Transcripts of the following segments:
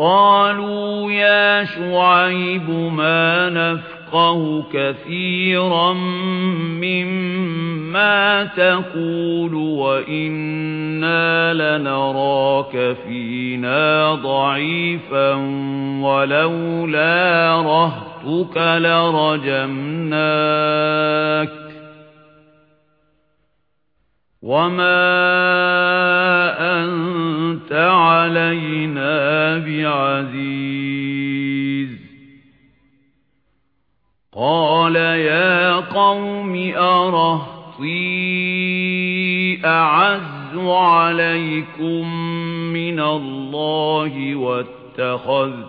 قالوا يا شعيب ما نفقه كثيرا مما تقول وإنا لنراك فينا ضعيفا ولولا رهتك لرجمناك وما أنت علينا بعزيز قال يا قوم أرهطي أعز عليكم من الله واتخذتموه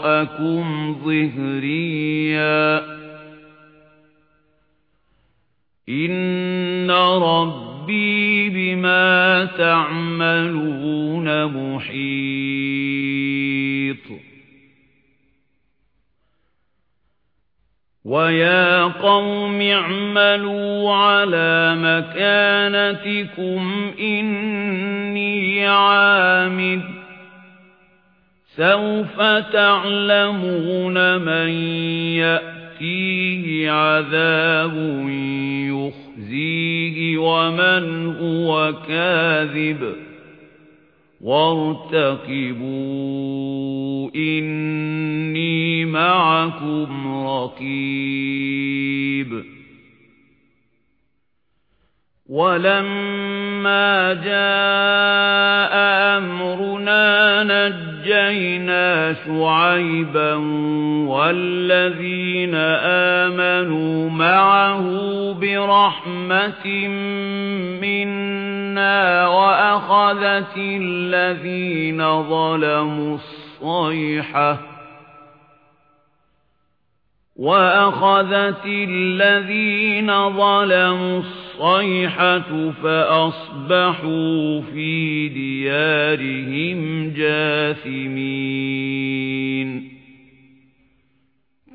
وراءكم ظهريا. إن ربي بما تعملون محيط ويا قوم اعملوا على مكانتكم إني عامد سوف تعلمون من يأتي يأتيه عذاب يخزيه ومن هو كاذب وارتقبوا إني معكم رقيب ولما جاء أمرنا نجينا شعيبا والذين آمنوا معه برحمة منا وأخذت الذين ظلموا الصيحة وأخذت الذين ظلموا الصيحة فأصبحوا في ديارهم جاثمين.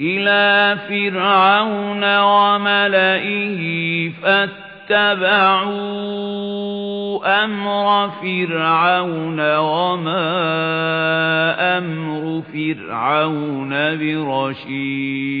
إِلَى فِرْعَوْنَ وَمَلَئِهِ فَاتَّبَعُوا أَمْرَ فِرْعَوْنَ وَمَا أَمْرُ فِرْعَوْنَ بِرَشِيدٍ.